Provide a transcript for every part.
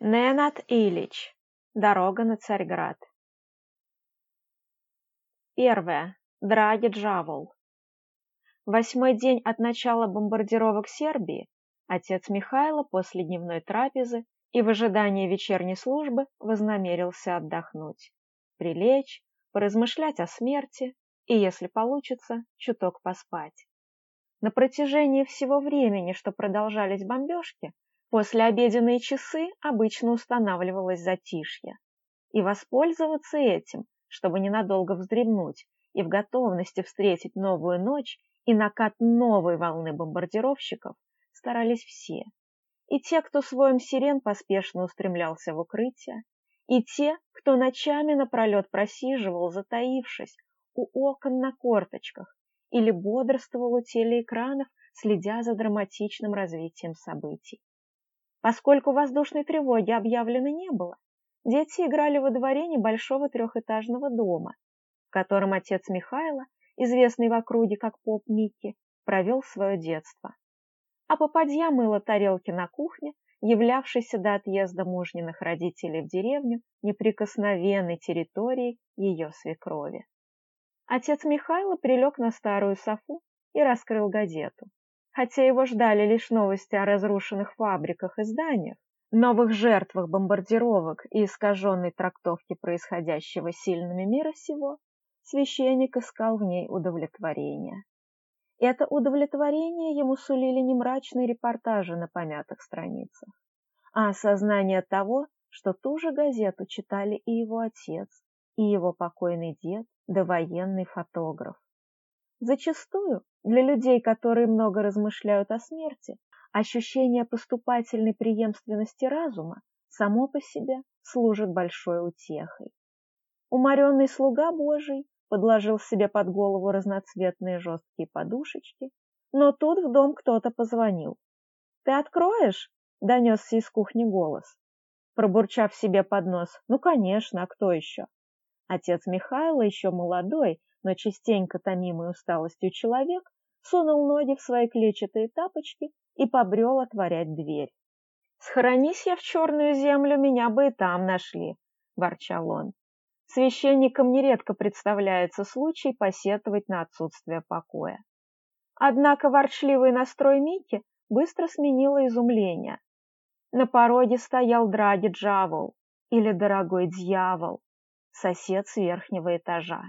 Ненат Ильич. Дорога на Царьград. Первое. Драги Джавол. Восьмой день от начала бомбардировок Сербии отец Михайло после дневной трапезы и в ожидании вечерней службы вознамерился отдохнуть, прилечь, поразмышлять о смерти и, если получится, чуток поспать. На протяжении всего времени, что продолжались бомбежки, После обеденные часы обычно устанавливалось затишье. И воспользоваться этим, чтобы ненадолго вздремнуть и в готовности встретить новую ночь и накат новой волны бомбардировщиков, старались все. И те, кто своим сирен поспешно устремлялся в укрытие, и те, кто ночами напролет просиживал, затаившись, у окон на корточках или бодрствовал у телеэкранов, следя за драматичным развитием событий поскольку воздушной тревоги объявлено не было. Дети играли во дворе небольшого трехэтажного дома, в котором отец Михайла, известный в округе как поп Микки, провел свое детство. А попадья мыла тарелки на кухне, являвшейся до отъезда мужниных родителей в деревню неприкосновенной территорией ее свекрови. Отец Михайла прилег на старую софу и раскрыл газету хотя его ждали лишь новости о разрушенных фабриках и зданиях, новых жертвах бомбардировок и искаженной трактовке происходящего сильными мира сего, священник искал в ней удовлетворение. Это удовлетворение ему сулили не мрачные репортажи на помятых страницах, а осознание того, что ту же газету читали и его отец, и его покойный дед, довоенный фотограф. Зачастую для людей, которые много размышляют о смерти, ощущение поступательной преемственности разума само по себе служит большой утехой. Уморенный слуга Божий подложил себе под голову разноцветные жесткие подушечки, но тут в дом кто-то позвонил. «Ты откроешь?» — донесся из кухни голос. Пробурчав себе под нос, «Ну, конечно, а кто еще?» Отец Михайла, еще молодой, но частенько томимый усталостью человек сунул ноги в свои клетчатые тапочки и побрел отворять дверь. «Схоронись я в черную землю, меня бы и там нашли», – ворчал он. Священникам нередко представляется случай посетовать на отсутствие покоя. Однако ворчливый настрой Мики быстро сменило изумление. На пороге стоял драги Джавол, или дорогой дьявол, сосед с верхнего этажа.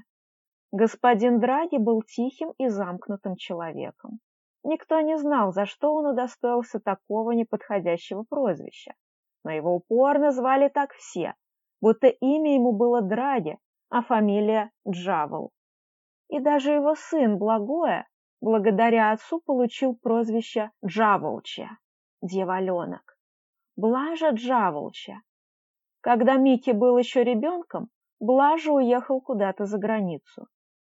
Господин Драги был тихим и замкнутым человеком. Никто не знал, за что он удостоился такого неподходящего прозвища. Но его упорно звали так все, будто имя ему было Драги, а фамилия Джавел. И даже его сын Благое, благодаря отцу, получил прозвище Джаволча, деваленок. Блажа Джаволча. Когда Микки был еще ребенком, Блажа уехал куда-то за границу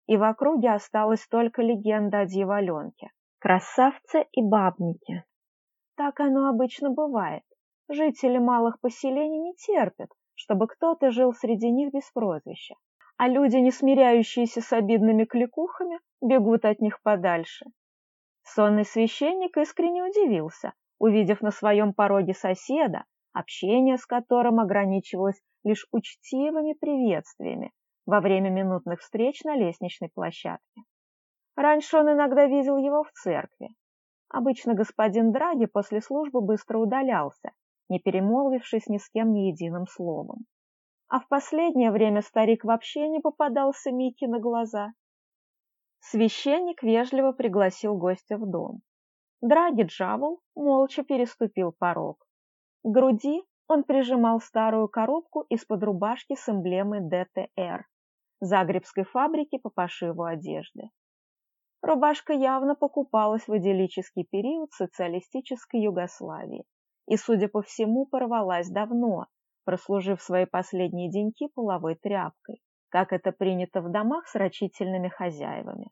и в округе осталась только легенда о дьяволенке, красавце и бабнике. Так оно обычно бывает. Жители малых поселений не терпят, чтобы кто-то жил среди них без прозвища, а люди, не смиряющиеся с обидными кликухами, бегут от них подальше. Сонный священник искренне удивился, увидев на своем пороге соседа, общение с которым ограничивалось лишь учтивыми приветствиями, во время минутных встреч на лестничной площадке. Раньше он иногда видел его в церкви. Обычно господин Драги после службы быстро удалялся, не перемолвившись ни с кем ни единым словом. А в последнее время старик вообще не попадался Микки на глаза. Священник вежливо пригласил гостя в дом. Драги Джавол молча переступил порог. К груди он прижимал старую коробку из-под рубашки с эмблемой ДТР. Загребской фабрики по пошиву одежды. Рубашка явно покупалась в идиллический период социалистической Югославии и, судя по всему, порвалась давно, прослужив свои последние деньки половой тряпкой, как это принято в домах с рачительными хозяевами.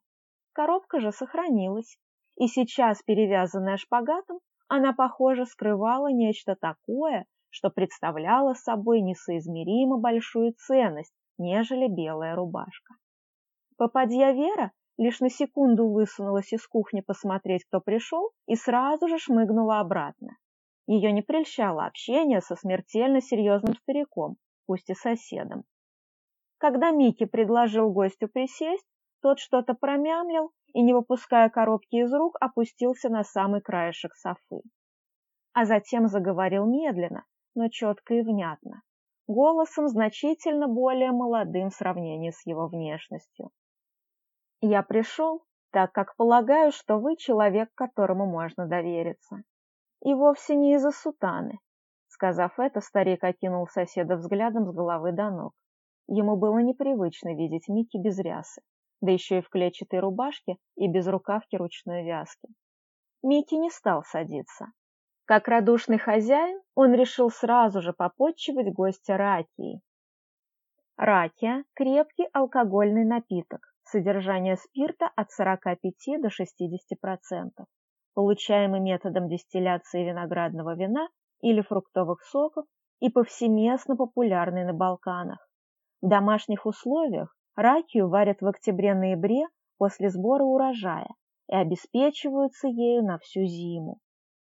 Коробка же сохранилась, и сейчас, перевязанная шпагатом, она, похоже, скрывала нечто такое, что представляло собой несоизмеримо большую ценность нежели белая рубашка. Попадья Вера лишь на секунду высунулась из кухни посмотреть, кто пришел, и сразу же шмыгнула обратно. Ее не прельщало общение со смертельно серьезным стариком, пусть и соседом. Когда Микки предложил гостю присесть, тот что-то промямлил и, не выпуская коробки из рук, опустился на самый краешек софы. А затем заговорил медленно, но четко и внятно, голосом значительно более молодым в сравнении с его внешностью. «Я пришел, так как полагаю, что вы человек, которому можно довериться. И вовсе не из-за сутаны». Сказав это, старик окинул соседа взглядом с головы до ног. Ему было непривычно видеть Микки без рясы, да еще и в клетчатой рубашке и без рукавки ручной вязки. Микки не стал садиться, как радушный хозяин, он решил сразу же попотчевать гостя ракией. Ракия – крепкий алкогольный напиток, содержание спирта от 45 до 60%, получаемый методом дистилляции виноградного вина или фруктовых соков и повсеместно популярный на Балканах. В домашних условиях ракию варят в октябре-ноябре после сбора урожая и обеспечиваются ею на всю зиму.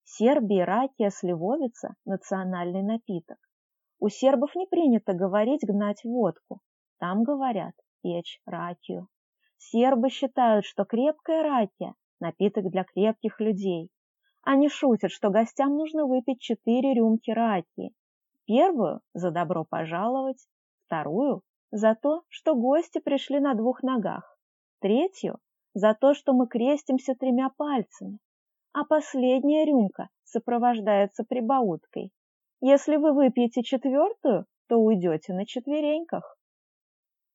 Сербии ракия сливовица – национальный напиток. У сербов не принято говорить гнать водку. Там говорят печь ракию. Сербы считают, что крепкая ракия – напиток для крепких людей. Они шутят, что гостям нужно выпить четыре рюмки ракии. Первую – за добро пожаловать, вторую – за то, что гости пришли на двух ногах, третью – за то, что мы крестимся тремя пальцами, а последняя рюмка сопровождается прибауткой. Если вы выпьете четвертую, то уйдете на четвереньках.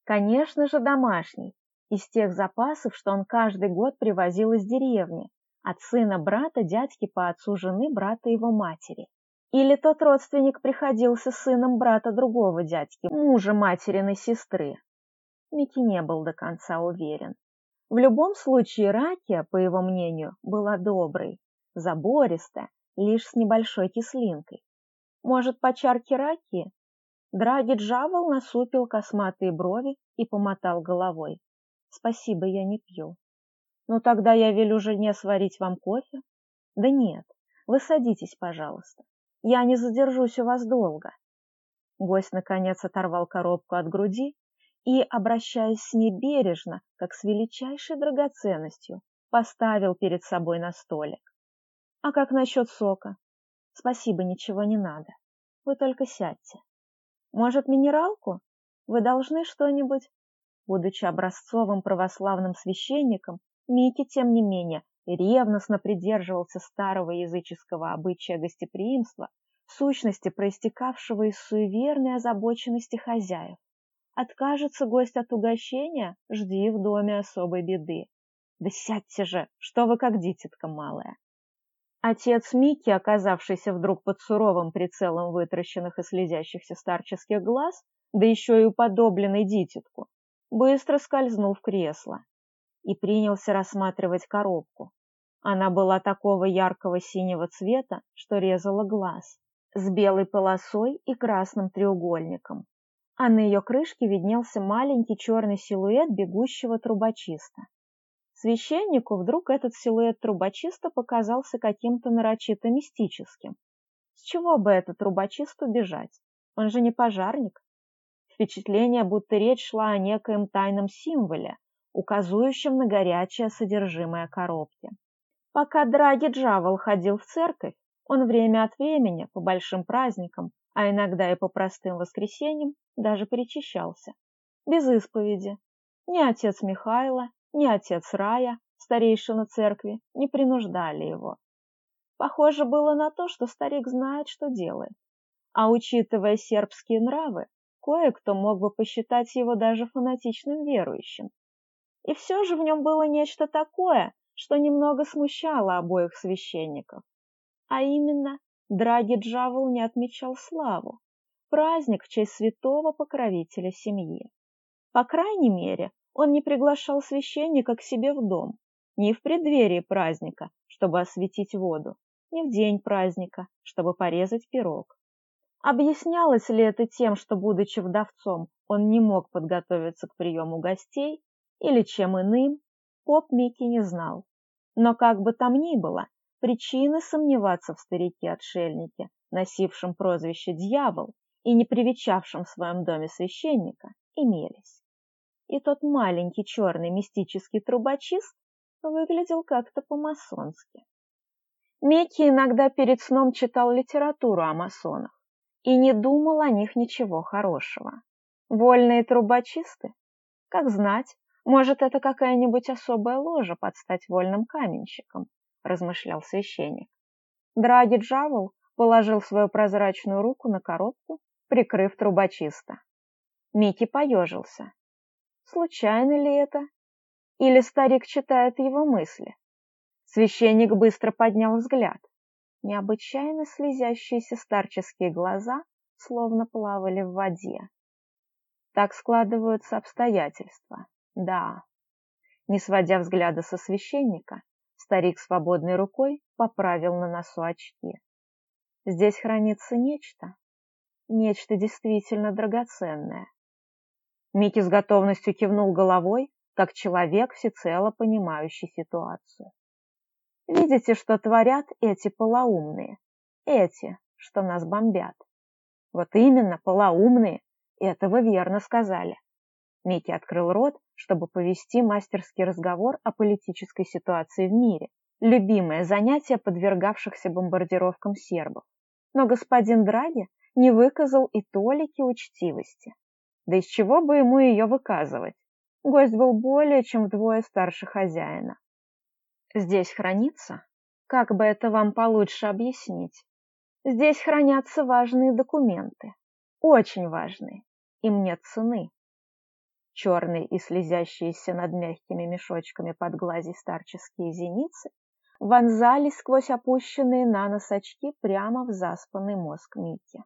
Конечно же, домашний, из тех запасов, что он каждый год привозил из деревни, от сына брата, дядьки по отцу жены, брата его матери. Или тот родственник приходился сыном брата другого дядьки, мужа материной сестры. Микки не был до конца уверен. В любом случае ракия, по его мнению, была доброй, забористая, лишь с небольшой кислинкой. Может, по чарке ракии? Драги Джавол насупил косматые брови и помотал головой. Спасибо, я не пью. Ну тогда я велю жене сварить вам кофе. Да нет, вы садитесь, пожалуйста. Я не задержусь у вас долго. Гость, наконец, оторвал коробку от груди и, обращаясь с ней бережно, как с величайшей драгоценностью, поставил перед собой на столик. «А как насчет сока?» «Спасибо, ничего не надо. Вы только сядьте. Может, минералку? Вы должны что-нибудь?» Будучи образцовым православным священником, Микки, тем не менее, ревностно придерживался старого языческого обычая гостеприимства, сущности проистекавшего из суеверной озабоченности хозяев. Откажется гость от угощения, жди в доме особой беды. Да сядьте же, что вы как дитятка малая. Отец Микки, оказавшийся вдруг под суровым прицелом вытращенных и слезящихся старческих глаз, да еще и уподобленный дитятку, быстро скользнул в кресло и принялся рассматривать коробку. Она была такого яркого синего цвета, что резала глаз, с белой полосой и красным треугольником а на ее крышке виднелся маленький черный силуэт бегущего трубочиста. Священнику вдруг этот силуэт трубочиста показался каким-то нарочито мистическим. С чего бы этот трубочисту бежать? Он же не пожарник. Впечатление, будто речь шла о некоем тайном символе, указующем на горячее содержимое коробки. Пока Драги Джавел ходил в церковь, он время от времени, по большим праздникам, а иногда и по простым воскресеньям, даже причащался. Без исповеди. Ни отец Михайла, ни отец Рая, старейшина церкви, не принуждали его. Похоже было на то, что старик знает, что делает. А учитывая сербские нравы, кое-кто мог бы посчитать его даже фанатичным верующим. И все же в нем было нечто такое, что немного смущало обоих священников а именно Драги Джавел не отмечал славу, праздник в честь святого покровителя семьи. По крайней мере, он не приглашал священника к себе в дом, ни в преддверии праздника, чтобы осветить воду, ни в день праздника, чтобы порезать пирог. Объяснялось ли это тем, что, будучи вдовцом, он не мог подготовиться к приему гостей, или чем иным, поп Микки не знал. Но как бы там ни было, причины сомневаться в старике-отшельнике, носившем прозвище «дьявол» и не привечавшем в своем доме священника, имелись. И тот маленький черный мистический трубочист выглядел как-то по-масонски. Мекки иногда перед сном читал литературу о масонах и не думал о них ничего хорошего. Вольные трубочисты? Как знать, может, это какая-нибудь особая ложа под стать вольным каменщиком, – размышлял священник. Драги Джавел положил свою прозрачную руку на коробку, прикрыв трубочиста. Мити поежился. Случайно ли это? Или старик читает его мысли? Священник быстро поднял взгляд. Необычайно слезящиеся старческие глаза словно плавали в воде. Так складываются обстоятельства. Да. Не сводя взгляда со священника, Старик свободной рукой поправил на носу очки. Здесь хранится нечто. Нечто действительно драгоценное. Микки с готовностью кивнул головой, как человек, всецело понимающий ситуацию. Видите, что творят эти полоумные? Эти, что нас бомбят. Вот именно, полоумные, этого верно сказали. Микки открыл рот, чтобы повести мастерский разговор о политической ситуации в мире, любимое занятие подвергавшихся бомбардировкам сербов. Но господин Драги не выказал и толики учтивости. Да из чего бы ему ее выказывать? Гость был более чем вдвое старше хозяина. Здесь хранится? Как бы это вам получше объяснить? Здесь хранятся важные документы. Очень важные. и мне цены черный и слезящиеся над мягкими мешочками под глази старческие зеницы, вонзались сквозь опущенные на нос очки прямо в заспанный мозг Микки.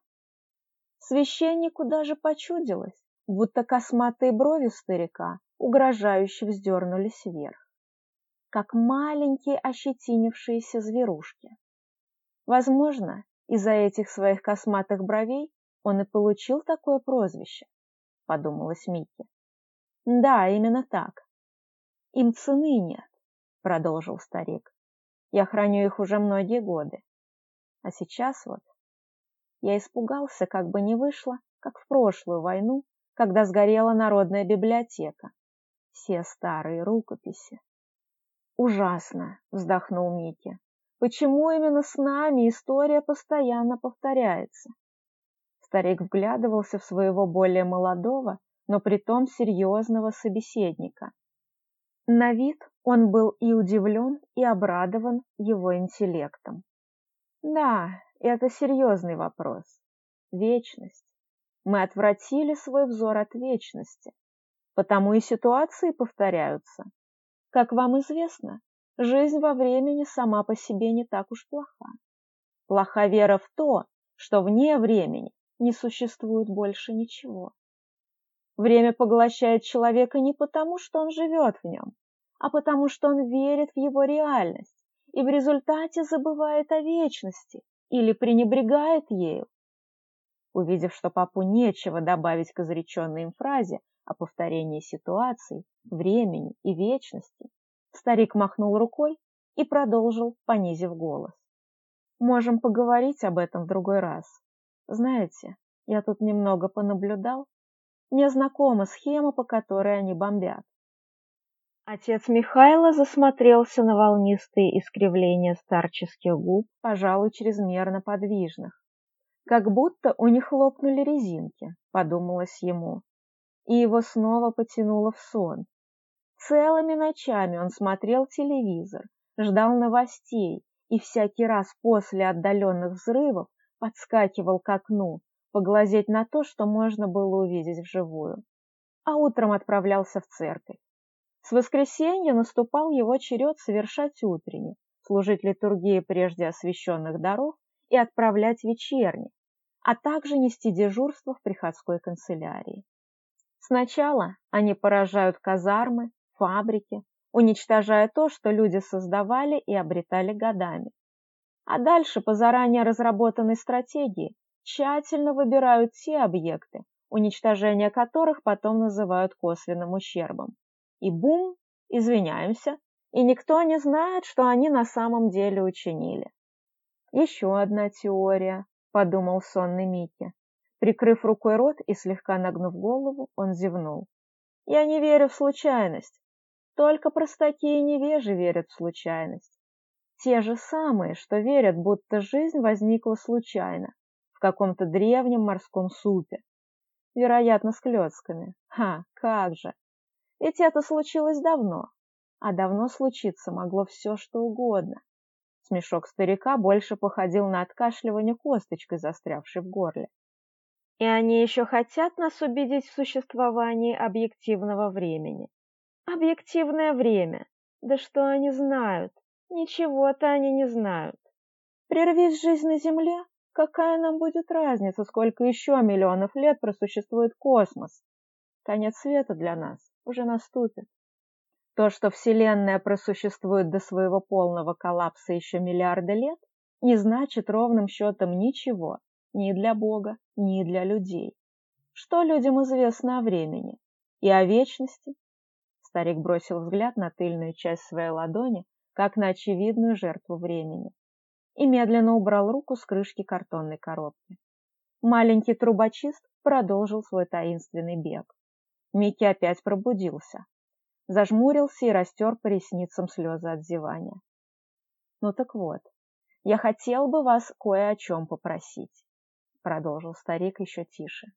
Священнику даже почудилось, будто косматые брови старика угрожающе вздернулись вверх, как маленькие ощетинившиеся зверушки. Возможно, из-за этих своих косматых бровей он и получил такое прозвище, подумалось Микки. Да, именно так. Им цены нет, продолжил старик. Я храню их уже многие годы. А сейчас вот я испугался, как бы не вышло, как в прошлую войну, когда сгорела народная библиотека. Все старые рукописи. «Ужасно!» — вздохнул Микки. «Почему именно с нами история постоянно повторяется?» Старик вглядывался в своего более молодого, но притом серьезного собеседника. На вид он был и удивлен, и обрадован его интеллектом. Да, это серьезный вопрос. Вечность. Мы отвратили свой взор от вечности. Потому и ситуации повторяются. Как вам известно, жизнь во времени сама по себе не так уж плоха. Плоха вера в то, что вне времени не существует больше ничего. Время поглощает человека не потому, что он живет в нем, а потому, что он верит в его реальность и в результате забывает о вечности или пренебрегает ею. Увидев, что папу нечего добавить к изреченной им фразе о повторении ситуаций, времени и вечности, старик махнул рукой и продолжил, понизив голос. «Можем поговорить об этом в другой раз. Знаете, я тут немного понаблюдал мне знакома схема, по которой они бомбят. Отец Михайла засмотрелся на волнистые искривления старческих губ, пожалуй, чрезмерно подвижных. Как будто у них лопнули резинки, подумалось ему. И его снова потянуло в сон. Целыми ночами он смотрел телевизор, ждал новостей и всякий раз после отдаленных взрывов подскакивал к окну, поглазеть на то, что можно было увидеть вживую, а утром отправлялся в церковь. С воскресенья наступал его черед совершать утренний, служить литургии прежде освященных даров и отправлять вечерни, а также нести дежурство в приходской канцелярии. Сначала они поражают казармы, фабрики, уничтожая то, что люди создавали и обретали годами. А дальше, по заранее разработанной стратегии, тщательно выбирают те объекты, уничтожение которых потом называют косвенным ущербом. И бум, извиняемся, и никто не знает, что они на самом деле учинили. Еще одна теория, подумал сонный Микки. Прикрыв рукой рот и слегка нагнув голову, он зевнул. Я не верю в случайность. Только простаки и невежи верят в случайность. Те же самые, что верят, будто жизнь возникла случайно, каком-то древнем морском супе. Вероятно, с клетками. Ха, как же. Ведь это случилось давно. А давно случиться могло все, что угодно. Смешок старика больше походил на откашливание косточкой, застрявшей в горле. И они еще хотят нас убедить в существовании объективного времени. Объективное время. Да что они знают? Ничего-то они не знают. Прервись жизнь на земле, Какая нам будет разница, сколько еще миллионов лет просуществует космос? Конец света для нас уже наступит. То, что Вселенная просуществует до своего полного коллапса еще миллиарда лет, не значит ровным счетом ничего ни для Бога, ни для людей. Что людям известно о времени и о вечности? Старик бросил взгляд на тыльную часть своей ладони, как на очевидную жертву времени и медленно убрал руку с крышки картонной коробки. Маленький трубочист продолжил свой таинственный бег. Микки опять пробудился. Зажмурился и растер по ресницам слезы от зевания. «Ну так вот, я хотел бы вас кое о чем попросить», — продолжил старик еще тише.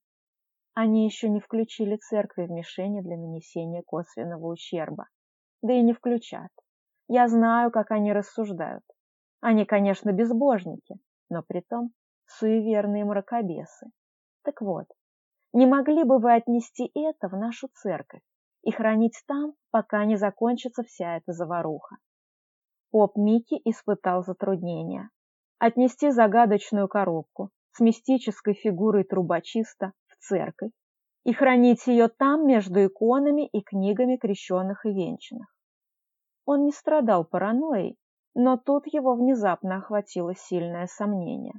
Они еще не включили церкви в мишени для нанесения косвенного ущерба. Да и не включат. Я знаю, как они рассуждают. Они, конечно, безбожники, но притом суеверные мракобесы. Так вот, не могли бы вы отнести это в нашу церковь и хранить там, пока не закончится вся эта заваруха? Поп Микки испытал затруднения. Отнести загадочную коробку с мистической фигурой трубочиста в церковь и хранить ее там между иконами и книгами крещенных и венчанных. Он не страдал паранойей но тут его внезапно охватило сильное сомнение.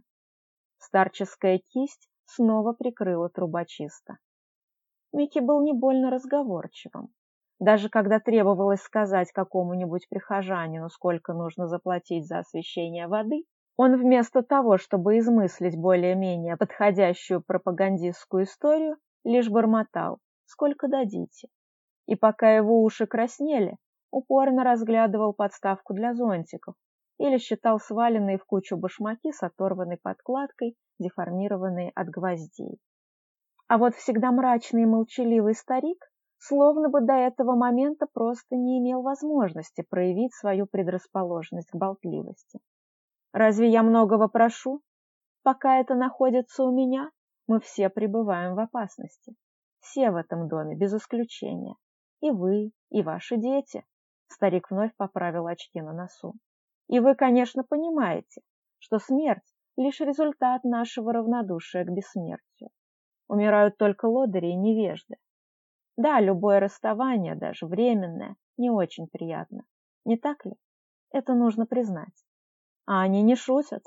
Старческая кисть снова прикрыла трубочиста. Микки был не больно разговорчивым. Даже когда требовалось сказать какому-нибудь прихожанину, сколько нужно заплатить за освещение воды, он вместо того, чтобы измыслить более-менее подходящую пропагандистскую историю, лишь бормотал «Сколько дадите?». И пока его уши краснели, упорно разглядывал подставку для зонтиков или считал сваленные в кучу башмаки с оторванной подкладкой, деформированные от гвоздей. А вот всегда мрачный и молчаливый старик словно бы до этого момента просто не имел возможности проявить свою предрасположенность к болтливости. «Разве я многого прошу? Пока это находится у меня, мы все пребываем в опасности. Все в этом доме, без исключения. И вы, и ваши дети. Старик вновь поправил очки на носу. И вы, конечно, понимаете, что смерть – лишь результат нашего равнодушия к бессмертию. Умирают только лодыри и невежды. Да, любое расставание, даже временное, не очень приятно. Не так ли? Это нужно признать. А они не шутят.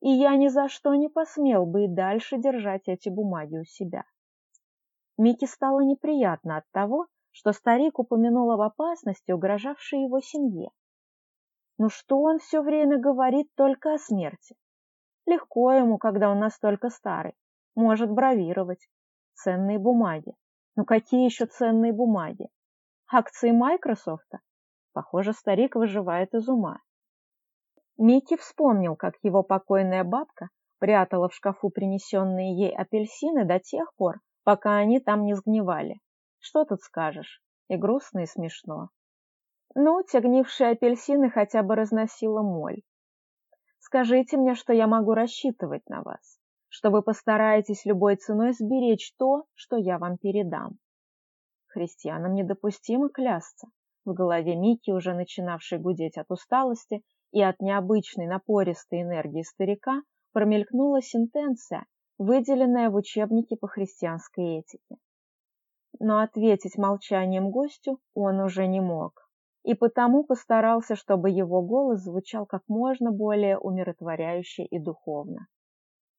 И я ни за что не посмел бы и дальше держать эти бумаги у себя. Мике стало неприятно от того, что старик упомянул об опасности, угрожавшей его семье. Но что он все время говорит только о смерти? Легко ему, когда он настолько старый, может бравировать. Ценные бумаги. Ну какие еще ценные бумаги? Акции Майкрософта? Похоже, старик выживает из ума. Микки вспомнил, как его покойная бабка прятала в шкафу принесенные ей апельсины до тех пор, пока они там не сгнивали. Что тут скажешь? И грустно, и смешно. Ну, тягнившие апельсины хотя бы разносила моль. Скажите мне, что я могу рассчитывать на вас, что вы постараетесь любой ценой сберечь то, что я вам передам. Христианам недопустимо клясться. В голове Мики, уже начинавшей гудеть от усталости и от необычной напористой энергии старика, промелькнула сентенция, выделенная в учебнике по христианской этике но ответить молчанием гостю он уже не мог. И потому постарался, чтобы его голос звучал как можно более умиротворяюще и духовно.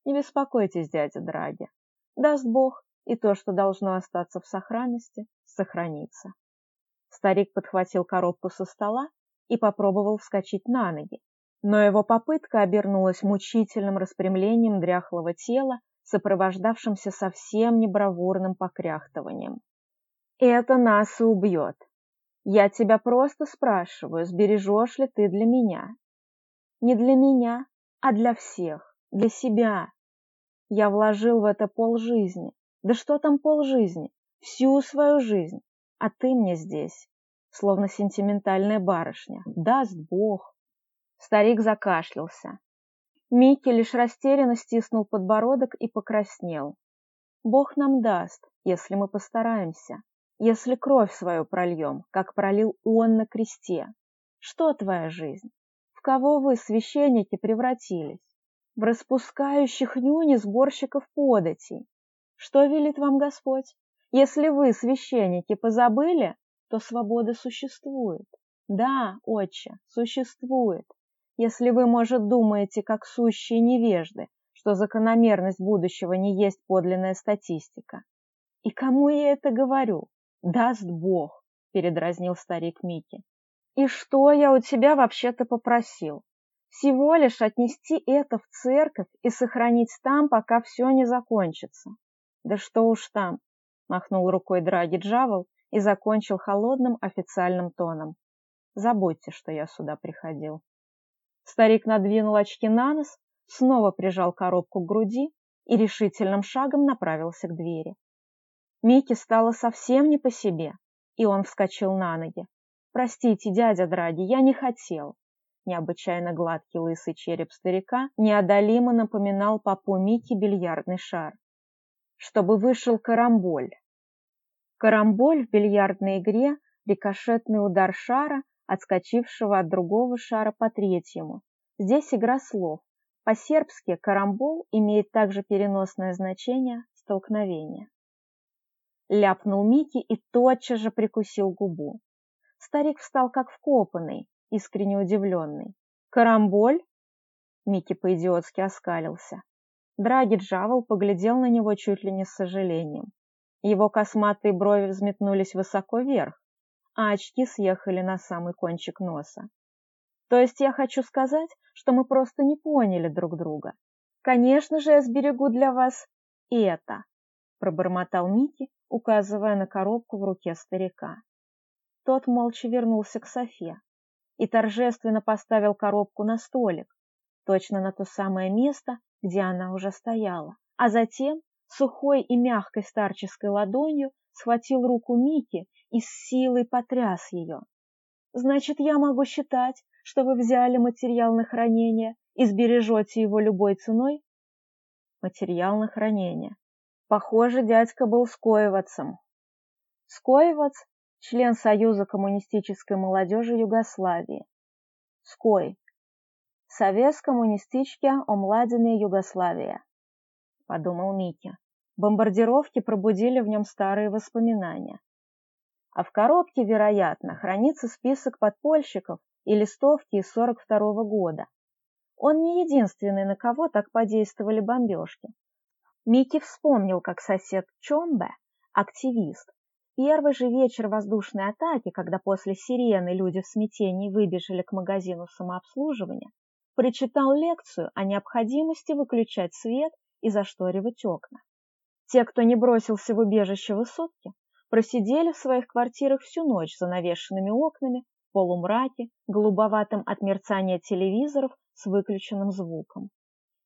«Не беспокойтесь, дядя Драги. Даст Бог, и то, что должно остаться в сохранности, сохранится». Старик подхватил коробку со стола и попробовал вскочить на ноги, но его попытка обернулась мучительным распрямлением дряхлого тела, сопровождавшимся совсем не бравурным покряхтыванием это нас и убьет. Я тебя просто спрашиваю, сбережешь ли ты для меня? Не для меня, а для всех, для себя. Я вложил в это полжизни. Да что там полжизни? Всю свою жизнь. А ты мне здесь, словно сентиментальная барышня. Даст Бог. Старик закашлялся. Микки лишь растерянно стиснул подбородок и покраснел. Бог нам даст, если мы постараемся если кровь свою прольем, как пролил он на кресте? Что твоя жизнь? В кого вы, священники, превратились? В распускающих нюни сборщиков податей. Что велит вам Господь? Если вы, священники, позабыли, то свобода существует. Да, отче, существует. Если вы, может, думаете, как сущие невежды, что закономерность будущего не есть подлинная статистика. И кому я это говорю? даст Бог, передразнил старик Микки. И что я у тебя вообще-то попросил? Всего лишь отнести это в церковь и сохранить там, пока все не закончится. Да что уж там, махнул рукой Драги Джавел и закончил холодным официальным тоном. Забудьте, что я сюда приходил. Старик надвинул очки на нос, снова прижал коробку к груди и решительным шагом направился к двери. Мике стало совсем не по себе, и он вскочил на ноги. «Простите, дядя Драги, я не хотел». Необычайно гладкий лысый череп старика неодолимо напоминал папу Мике бильярдный шар. «Чтобы вышел карамболь». Карамболь в бильярдной игре – рикошетный удар шара, отскочившего от другого шара по третьему. Здесь игра слов. По-сербски «карамбол» имеет также переносное значение «столкновение» ляпнул Микки и тотчас же прикусил губу. Старик встал как вкопанный, искренне удивленный. «Карамболь?» Микки по-идиотски оскалился. Драги Джавел поглядел на него чуть ли не с сожалением. Его косматые брови взметнулись высоко вверх, а очки съехали на самый кончик носа. То есть я хочу сказать, что мы просто не поняли друг друга. Конечно же, я сберегу для вас это, пробормотал Микки указывая на коробку в руке старика. Тот молча вернулся к Софе и торжественно поставил коробку на столик, точно на то самое место, где она уже стояла. А затем сухой и мягкой старческой ладонью схватил руку Мики и с силой потряс ее. «Значит, я могу считать, что вы взяли материал на хранение и сбережете его любой ценой?» «Материал на хранение. Похоже, дядька был скоевацем. Скоевац – член Союза коммунистической молодежи Югославии. Ской – Совет коммунистички омладены Югославия, – подумал Микки. Бомбардировки пробудили в нем старые воспоминания. А в коробке, вероятно, хранится список подпольщиков и листовки из 42 -го года. Он не единственный, на кого так подействовали бомбежки Микки вспомнил, как сосед Чомбе, активист, первый же вечер воздушной атаки, когда после сирены люди в смятении выбежали к магазину самообслуживания, прочитал лекцию о необходимости выключать свет и зашторивать окна. Те, кто не бросился в убежище высотки, просидели в своих квартирах всю ночь за навешенными окнами, полумраке, голубоватым от мерцания телевизоров с выключенным звуком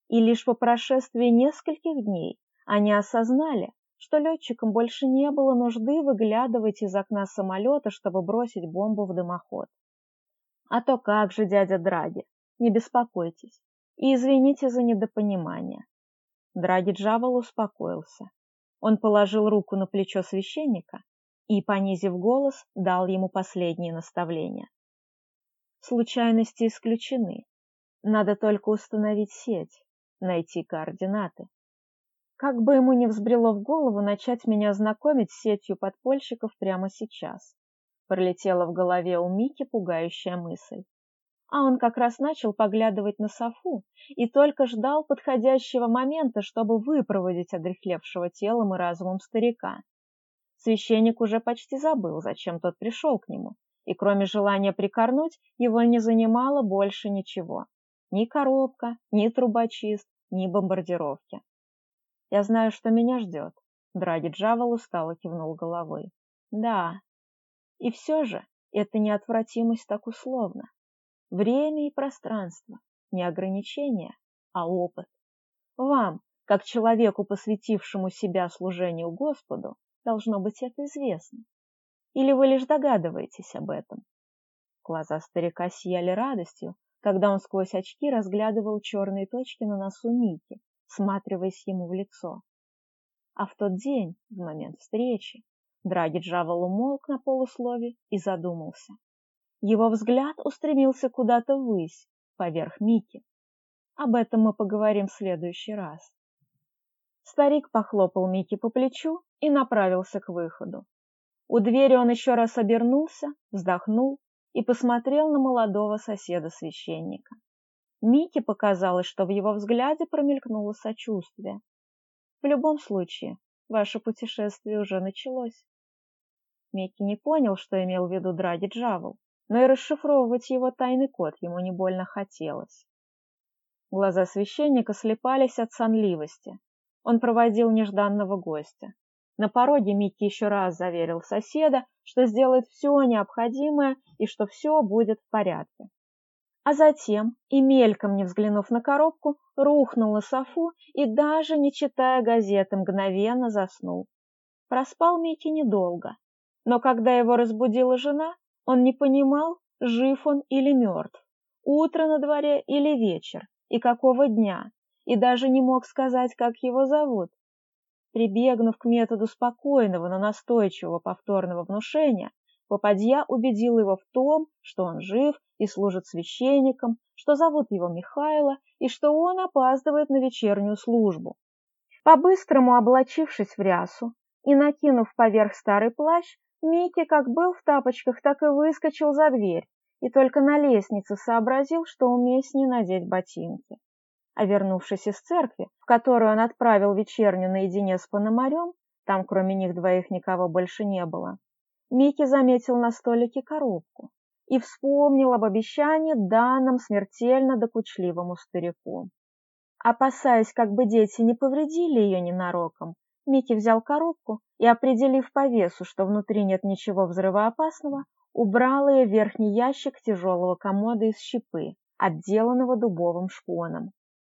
и лишь по прошествии нескольких дней они осознали, что летчикам больше не было нужды выглядывать из окна самолета, чтобы бросить бомбу в дымоход. А то как же, дядя Драги, не беспокойтесь и извините за недопонимание. Драги Джавол успокоился. Он положил руку на плечо священника и, понизив голос, дал ему последние наставления. Случайности исключены. Надо только установить сеть, найти координаты. Как бы ему ни взбрело в голову начать меня знакомить с сетью подпольщиков прямо сейчас. Пролетела в голове у Мики пугающая мысль. А он как раз начал поглядывать на Софу и только ждал подходящего момента, чтобы выпроводить одрехлевшего телом и разумом старика. Священник уже почти забыл, зачем тот пришел к нему, и кроме желания прикорнуть, его не занимало больше ничего. Ни коробка, ни трубочист, ни бомбардировки. Я знаю, что меня ждет. Драги Джавал устало кивнул головой. Да. И все же эта неотвратимость так условна. Время и пространство. Не ограничения, а опыт. Вам, как человеку, посвятившему себя служению Господу, должно быть это известно. Или вы лишь догадываетесь об этом? Глаза старика сияли радостью, когда он сквозь очки разглядывал черные точки на носу Ники, всматриваясь ему в лицо. А в тот день, в момент встречи, Драги Джавел умолк на полуслове и задумался. Его взгляд устремился куда-то ввысь, поверх Мики. Об этом мы поговорим в следующий раз. Старик похлопал Мики по плечу и направился к выходу. У двери он еще раз обернулся, вздохнул и посмотрел на молодого соседа-священника. Мике показалось, что в его взгляде промелькнуло сочувствие. В любом случае, ваше путешествие уже началось. Микки не понял, что имел в виду Драги Джавел, но и расшифровывать его тайный код ему не больно хотелось. Глаза священника слепались от сонливости. Он проводил нежданного гостя. На пороге Микки еще раз заверил соседа, что сделает все необходимое и что все будет в порядке. А затем, и мельком не взглянув на коробку, рухнул на софу и, даже не читая газеты, мгновенно заснул. Проспал Микки недолго, но когда его разбудила жена, он не понимал, жив он или мертв, утро на дворе или вечер, и какого дня, и даже не мог сказать, как его зовут. Прибегнув к методу спокойного, но настойчивого повторного внушения, Попадья убедил его в том, что он жив и служит священником, что зовут его Михайло и что он опаздывает на вечернюю службу. По-быстрому облачившись в рясу и накинув поверх старый плащ, Микки как был в тапочках, так и выскочил за дверь и только на лестнице сообразил, что уместнее надеть ботинки а вернувшись из церкви, в которую он отправил вечерню наедине с Пономарем, там кроме них двоих никого больше не было, Микки заметил на столике коробку и вспомнил об обещании данном смертельно докучливому старику. Опасаясь, как бы дети не повредили ее ненароком, Микки взял коробку и, определив по весу, что внутри нет ничего взрывоопасного, убрал ее в верхний ящик тяжелого комода из щепы, отделанного дубовым шпоном.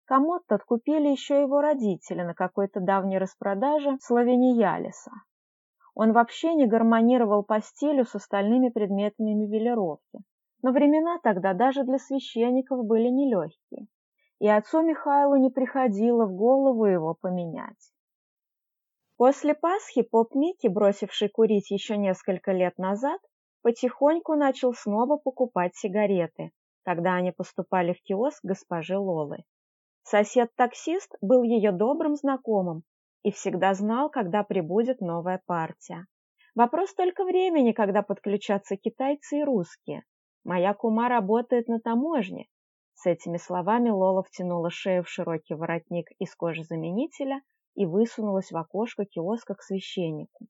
Комод тот купили еще его родители на какой-то давней распродаже в Словениялиса. Он вообще не гармонировал по стилю с остальными предметами мебелировки. Но времена тогда даже для священников были нелегкие. И отцу Михаилу не приходило в голову его поменять. После Пасхи поп Микки, бросивший курить еще несколько лет назад, потихоньку начал снова покупать сигареты, когда они поступали в киоск госпожи Лолы. Сосед-таксист был ее добрым знакомым и всегда знал, когда прибудет новая партия. Вопрос только времени, когда подключатся китайцы и русские. Моя кума работает на таможне. С этими словами Лола втянула шею в широкий воротник из кожи заменителя и высунулась в окошко киоска к священнику.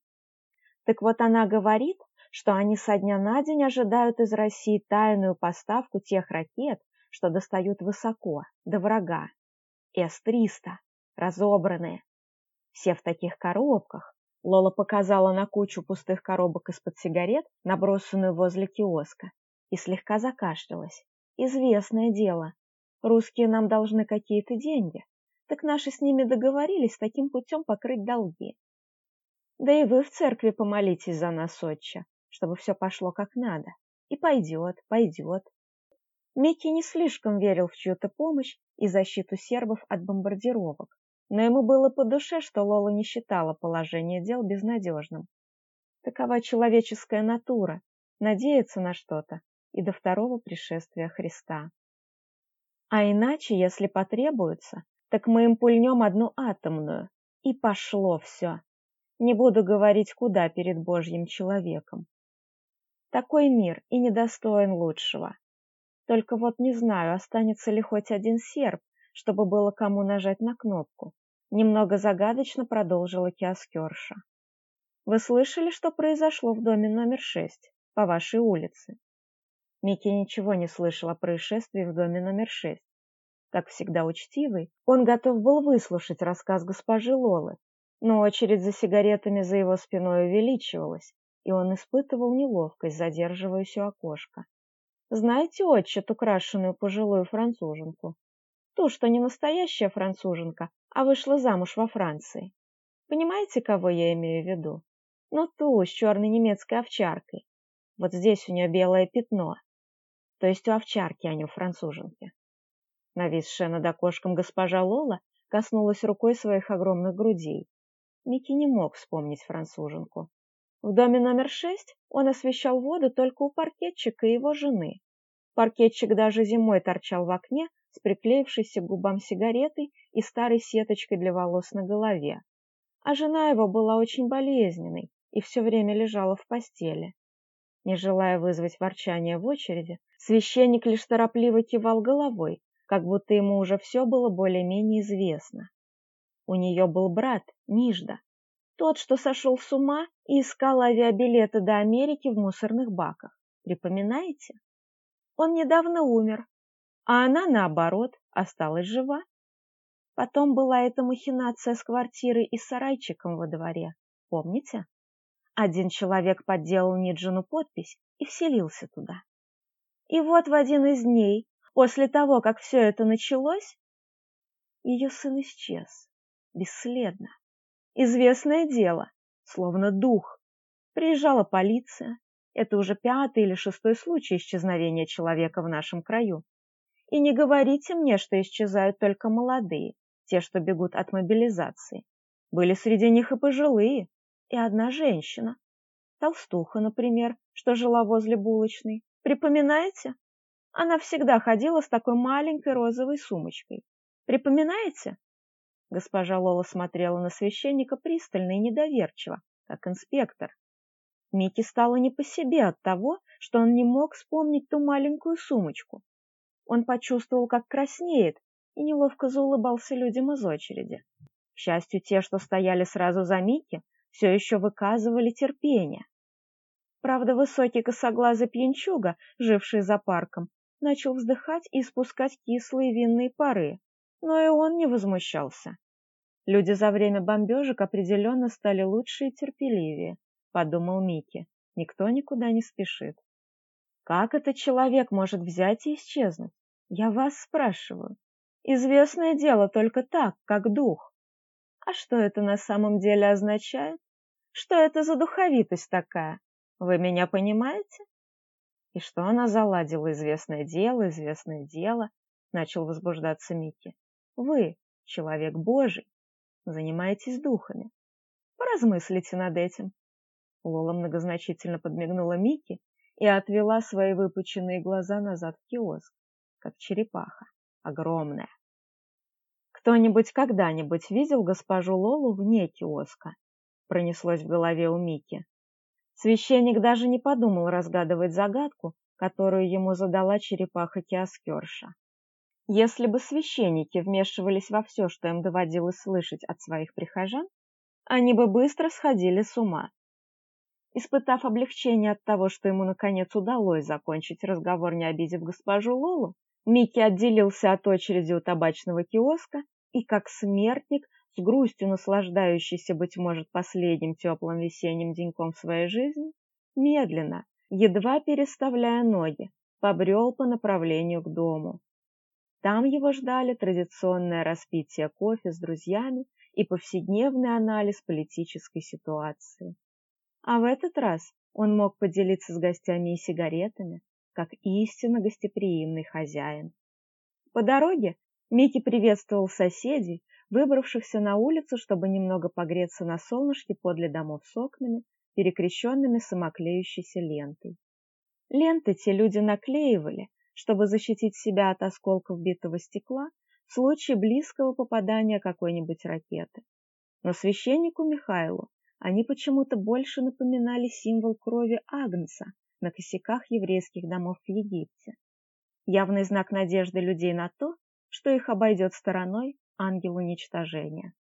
Так вот она говорит, что они со дня на день ожидают из России тайную поставку тех ракет, что достают высоко, до врага. С-300, разобранные. Все в таких коробках. Лола показала на кучу пустых коробок из-под сигарет, набросанную возле киоска, и слегка закашлялась. Известное дело. Русские нам должны какие-то деньги. Так наши с ними договорились таким путем покрыть долги. Да и вы в церкви помолитесь за нас, отче, чтобы все пошло как надо. И пойдет, пойдет. Микки не слишком верил в чью-то помощь и защиту сербов от бомбардировок, но ему было по душе, что Лола не считала положение дел безнадежным. Такова человеческая натура – надеяться на что-то и до второго пришествия Христа. А иначе, если потребуется, так мы им пульнем одну атомную, и пошло все. Не буду говорить, куда перед Божьим человеком. Такой мир и недостоин лучшего. Только вот не знаю, останется ли хоть один серп, чтобы было кому нажать на кнопку. Немного загадочно продолжила киоскерша. Вы слышали, что произошло в доме номер шесть, по вашей улице? Микки ничего не слышал о происшествии в доме номер шесть. Как всегда учтивый, он готов был выслушать рассказ госпожи Лолы, но очередь за сигаретами за его спиной увеличивалась, и он испытывал неловкость, задерживаясь у окошка. Знаете отчет, украшенную пожилую француженку? Ту, что не настоящая француженка, а вышла замуж во Франции. Понимаете, кого я имею в виду? Ну, ту, с черной немецкой овчаркой. Вот здесь у нее белое пятно. То есть у овчарки, а не у француженки. Нависшая над окошком госпожа Лола коснулась рукой своих огромных грудей. Микки не мог вспомнить француженку. В доме номер шесть он освещал воду только у паркетчика и его жены. Паркетчик даже зимой торчал в окне с приклеившейся к губам сигаретой и старой сеточкой для волос на голове. А жена его была очень болезненной и все время лежала в постели. Не желая вызвать ворчание в очереди, священник лишь торопливо кивал головой, как будто ему уже все было более-менее известно. У нее был брат, Нижда, тот, что сошел с ума и искал авиабилеты до Америки в мусорных баках. Припоминаете? Он недавно умер, а она, наоборот, осталась жива. Потом была эта махинация с квартирой и сарайчиком во дворе. Помните? Один человек подделал Ниджину подпись и вселился туда. И вот в один из дней, после того, как все это началось, ее сын исчез. Бесследно. Известное дело, словно дух. Приезжала полиция. Это уже пятый или шестой случай исчезновения человека в нашем краю. И не говорите мне, что исчезают только молодые, те, что бегут от мобилизации. Были среди них и пожилые, и одна женщина. Толстуха, например, что жила возле булочной. Припоминаете? Она всегда ходила с такой маленькой розовой сумочкой. Припоминаете? Госпожа Лола смотрела на священника пристально и недоверчиво, как инспектор. Мике стало не по себе от того, что он не мог вспомнить ту маленькую сумочку. Он почувствовал, как краснеет, и неловко заулыбался людям из очереди. К счастью, те, что стояли сразу за Мике, все еще выказывали терпение. Правда, высокий косоглазый пьянчуга, живший за парком, начал вздыхать и испускать кислые винные пары но и он не возмущался. Люди за время бомбежек определенно стали лучше и терпеливее, подумал Микки. Никто никуда не спешит. Как этот человек может взять и исчезнуть? Я вас спрашиваю. Известное дело только так, как дух. А что это на самом деле означает? Что это за духовитость такая? Вы меня понимаете? И что она заладила известное дело, известное дело, начал возбуждаться Микки. Вы, человек Божий, занимаетесь духами. Поразмыслите над этим. Лола многозначительно подмигнула Микки и отвела свои выпученные глаза назад в киоск, как черепаха, огромная. «Кто-нибудь когда-нибудь видел госпожу Лолу вне киоска?» пронеслось в голове у Мики. Священник даже не подумал разгадывать загадку, которую ему задала черепаха-киоскерша. Если бы священники вмешивались во все, что им доводилось слышать от своих прихожан, они бы быстро сходили с ума. Испытав облегчение от того, что ему наконец удалось закончить разговор, не обидев госпожу Лолу, Микки отделился от очереди у табачного киоска и, как смертник, с грустью наслаждающийся, быть может, последним теплым весенним деньком своей жизни, медленно, едва переставляя ноги, побрел по направлению к дому. Там его ждали традиционное распитие кофе с друзьями и повседневный анализ политической ситуации. А в этот раз он мог поделиться с гостями и сигаретами, как истинно гостеприимный хозяин. По дороге Микки приветствовал соседей, выбравшихся на улицу, чтобы немного погреться на солнышке подле домов с окнами, перекрещенными самоклеющейся лентой. Ленты те люди наклеивали, чтобы защитить себя от осколков битого стекла в случае близкого попадания какой-нибудь ракеты. Но священнику Михайлу они почему-то больше напоминали символ крови Агнца на косяках еврейских домов в Египте. Явный знак надежды людей на то, что их обойдет стороной ангел уничтожения.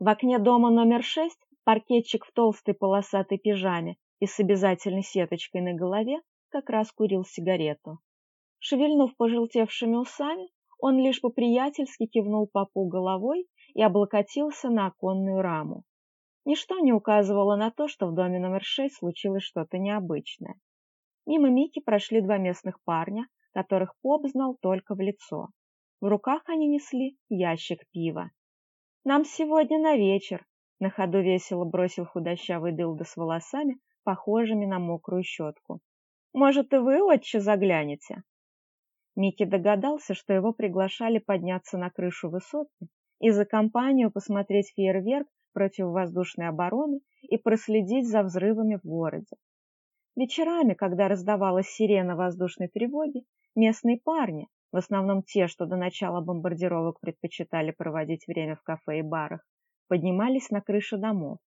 В окне дома номер шесть паркетчик в толстой полосатой пижаме и с обязательной сеточкой на голове как раз курил сигарету. Шевельнув пожелтевшими усами, он лишь по-приятельски кивнул папу головой и облокотился на оконную раму. Ничто не указывало на то, что в доме номер шесть случилось что-то необычное. Мимо Мики прошли два местных парня, которых поп знал только в лицо. В руках они несли ящик пива. «Нам сегодня на вечер», — на ходу весело бросил худощавый дылда с волосами, похожими на мокрую щетку. «Может, и вы, отче, заглянете?» Микки догадался, что его приглашали подняться на крышу высотки и за компанию посмотреть фейерверк противовоздушной обороны и проследить за взрывами в городе. Вечерами, когда раздавалась сирена воздушной тревоги, местные парни, в основном те, что до начала бомбардировок предпочитали проводить время в кафе и барах, поднимались на крыши домов.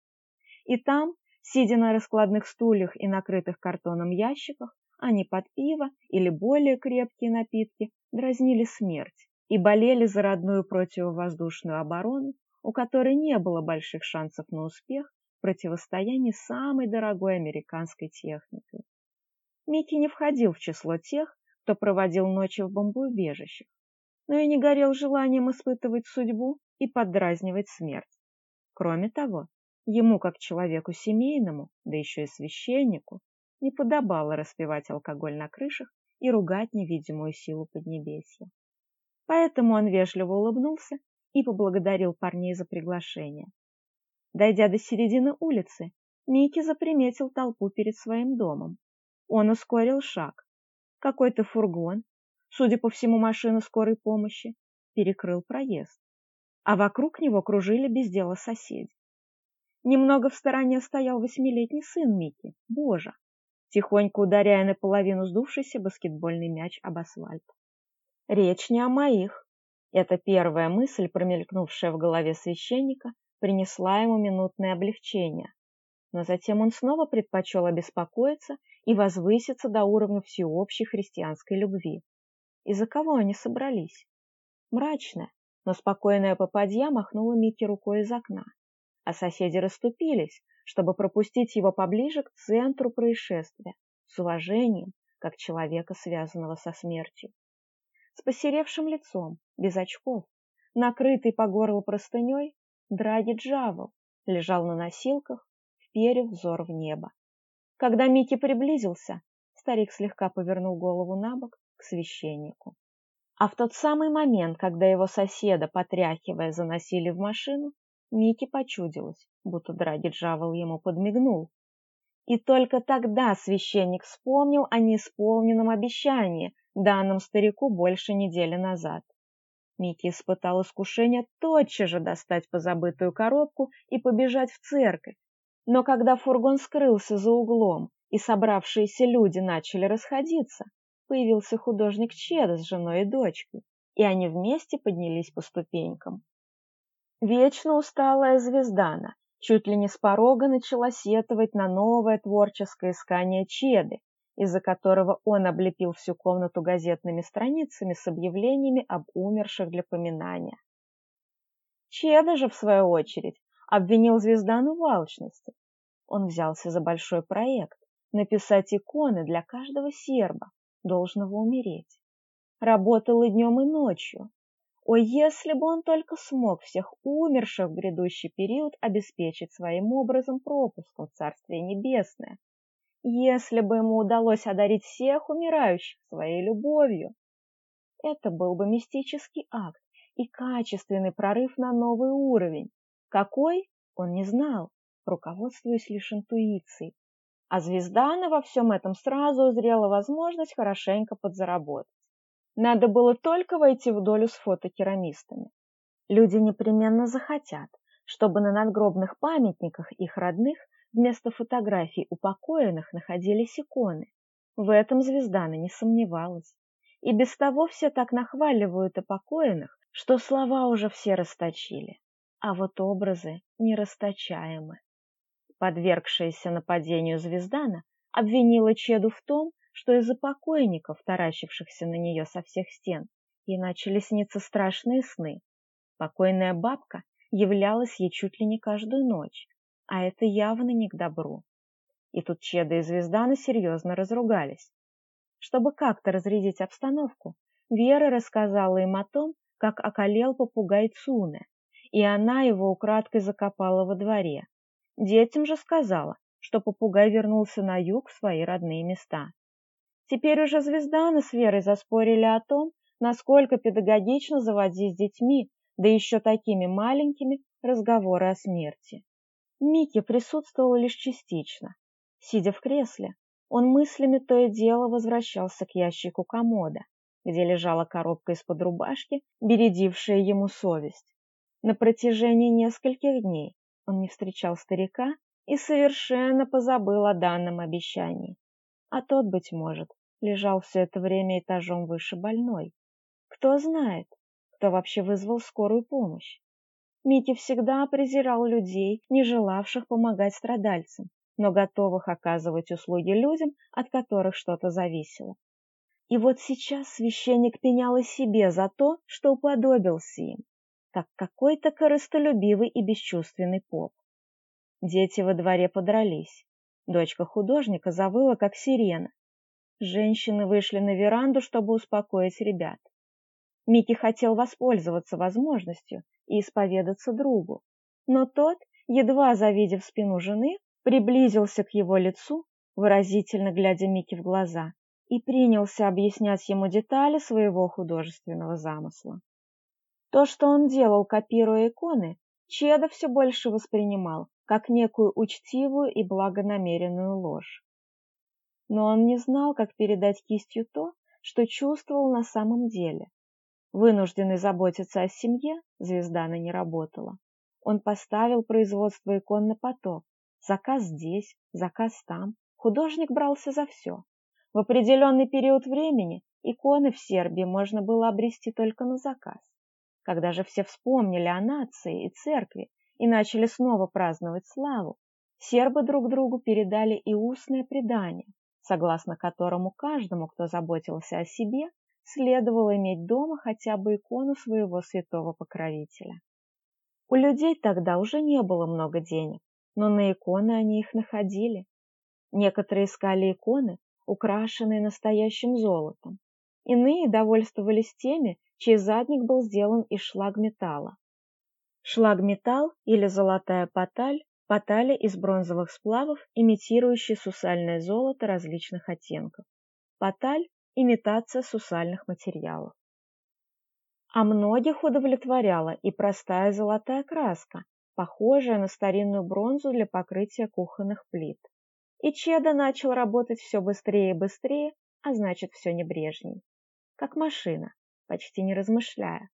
И там, сидя на раскладных стульях и накрытых картоном ящиках, они под пиво или более крепкие напитки дразнили смерть и болели за родную противовоздушную оборону, у которой не было больших шансов на успех в противостоянии самой дорогой американской техникой. Микки не входил в число тех, кто проводил ночи в бомбоубежищах, но и не горел желанием испытывать судьбу и поддразнивать смерть. Кроме того, ему, как человеку семейному, да еще и священнику, не подобало распивать алкоголь на крышах и ругать невидимую силу Поднебесья. Поэтому он вежливо улыбнулся и поблагодарил парней за приглашение. Дойдя до середины улицы, Микки заприметил толпу перед своим домом. Он ускорил шаг. Какой-то фургон, судя по всему, машина скорой помощи, перекрыл проезд. А вокруг него кружили без дела соседи. Немного в стороне стоял восьмилетний сын Микки, Божа тихонько ударяя наполовину сдувшийся баскетбольный мяч об асфальт. Речь не о моих. Эта первая мысль, промелькнувшая в голове священника, принесла ему минутное облегчение. Но затем он снова предпочел обеспокоиться и возвыситься до уровня всеобщей христианской любви. Из-за кого они собрались? Мрачная, но спокойная попадья махнула Микки рукой из окна, а соседи расступились, чтобы пропустить его поближе к центру происшествия, с уважением, как человека, связанного со смертью. С посеревшим лицом, без очков, накрытый по горло простыней, Драги Джавел лежал на носилках, вперев взор в небо. Когда Микки приблизился, старик слегка повернул голову на бок к священнику. А в тот самый момент, когда его соседа, потряхивая, заносили в машину, Микки почудилось, будто Драги Джавел ему подмигнул. И только тогда священник вспомнил о неисполненном обещании, данном старику больше недели назад. Микки испытал искушение тотчас же достать позабытую коробку и побежать в церковь. Но когда фургон скрылся за углом и собравшиеся люди начали расходиться, появился художник Чед с женой и дочкой, и они вместе поднялись по ступенькам. Вечно усталая звездана чуть ли не с порога начала сетовать на новое творческое искание Чеды, из-за которого он облепил всю комнату газетными страницами с объявлениями об умерших для поминания. Чеда же, в свою очередь, обвинил Звездану в алчности. Он взялся за большой проект – написать иконы для каждого серба, должного умереть. Работал и днем, и ночью, о, если бы он только смог всех умерших в грядущий период обеспечить своим образом пропуском в Царствие Небесное! Если бы ему удалось одарить всех умирающих своей любовью! Это был бы мистический акт и качественный прорыв на новый уровень. Какой, он не знал, руководствуясь лишь интуицией. А Звездана во всем этом сразу узрела возможность хорошенько подзаработать. Надо было только войти в долю с фотокерамистами. Люди непременно захотят, чтобы на надгробных памятниках их родных вместо фотографий упокоенных находились иконы. В этом Звездана не сомневалась. И без того все так нахваливают упокоенных, что слова уже все расточили. А вот образы нерасточаемы. Подвергшаяся нападению Звездана обвинила Чеду в том, что из-за покойников, таращившихся на нее со всех стен, и начали сниться страшные сны. Покойная бабка являлась ей чуть ли не каждую ночь, а это явно не к добру. И тут Чеда и Звездана серьезно разругались. Чтобы как-то разрядить обстановку, Вера рассказала им о том, как околел попугай Цуне, и она его украдкой закопала во дворе. Детям же сказала, что попугай вернулся на юг в свои родные места. Теперь уже Звездана с Верой заспорили о том, насколько педагогично заводить с детьми, да еще такими маленькими, разговоры о смерти. Микки присутствовал лишь частично. Сидя в кресле, он мыслями то и дело возвращался к ящику комода, где лежала коробка из-под рубашки, бередившая ему совесть. На протяжении нескольких дней он не встречал старика и совершенно позабыл о данном обещании а тот, быть может, лежал все это время этажом выше больной. Кто знает, кто вообще вызвал скорую помощь. Микки всегда презирал людей, не желавших помогать страдальцам, но готовых оказывать услуги людям, от которых что-то зависело. И вот сейчас священник пенял и себе за то, что уподобился им, как какой-то корыстолюбивый и бесчувственный поп. Дети во дворе подрались. Дочка художника завыла, как сирена. Женщины вышли на веранду, чтобы успокоить ребят. Микки хотел воспользоваться возможностью и исповедаться другу, но тот, едва завидев спину жены, приблизился к его лицу, выразительно глядя Микки в глаза, и принялся объяснять ему детали своего художественного замысла. То, что он делал, копируя иконы, Чеда все больше воспринимал как некую учтивую и благонамеренную ложь. Но он не знал, как передать кистью то, что чувствовал на самом деле. Вынужденный заботиться о семье, звезда на не работала. Он поставил производство икон на поток. Заказ здесь, заказ там. Художник брался за все. В определенный период времени иконы в Сербии можно было обрести только на заказ. Когда же все вспомнили о нации и церкви и начали снова праздновать славу, сербы друг другу передали и устное предание, согласно которому каждому, кто заботился о себе, следовало иметь дома хотя бы икону своего святого покровителя. У людей тогда уже не было много денег, но на иконы они их находили. Некоторые искали иконы, украшенные настоящим золотом. Иные довольствовались теми, чей задник был сделан из шлагметалла. Шлагметалл или золотая поталь, патали из бронзовых сплавов, имитирующие сусальное золото различных оттенков. Поталь – имитация сусальных материалов. А многих удовлетворяла и простая золотая краска, похожая на старинную бронзу для покрытия кухонных плит. И Чеда начал работать все быстрее и быстрее, а значит все небрежней. Как машина, почти не размышляя,